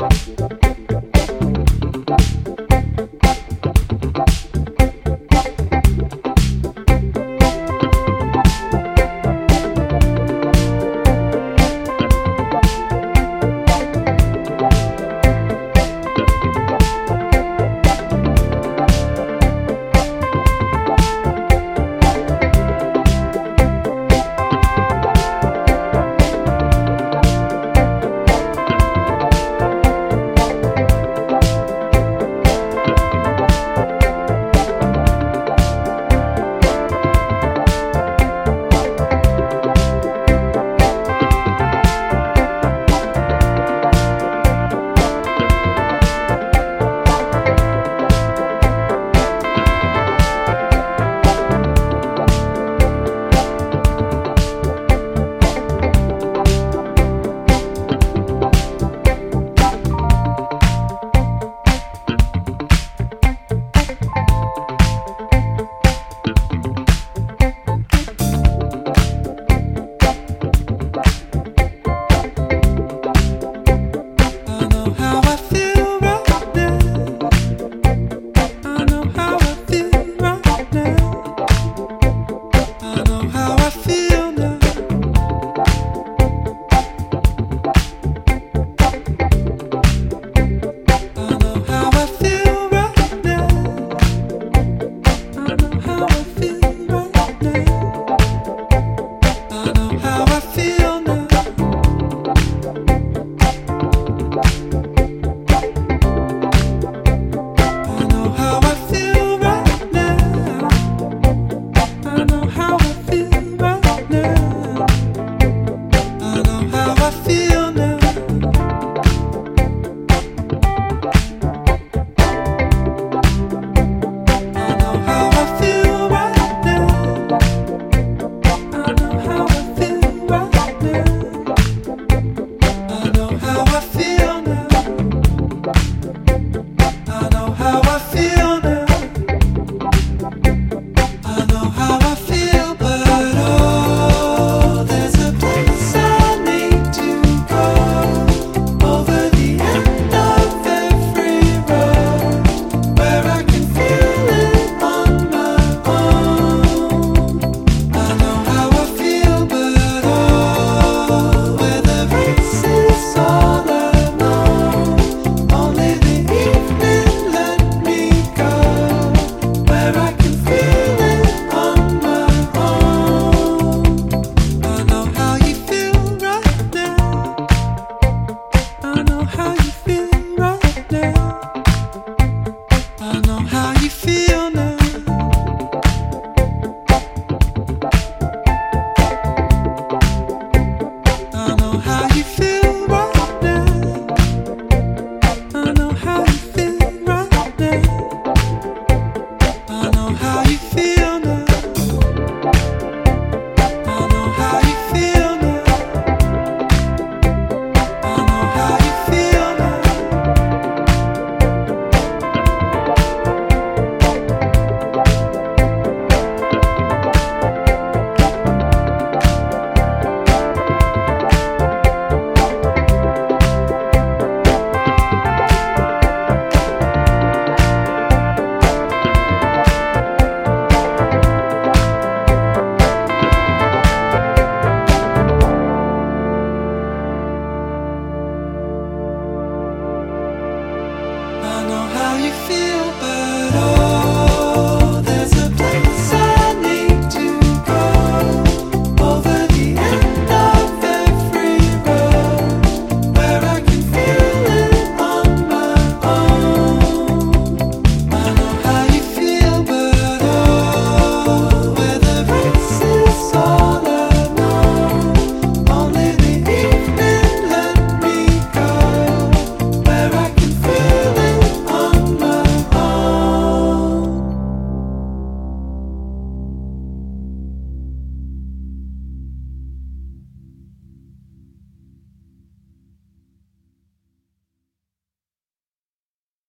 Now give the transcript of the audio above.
Gracias.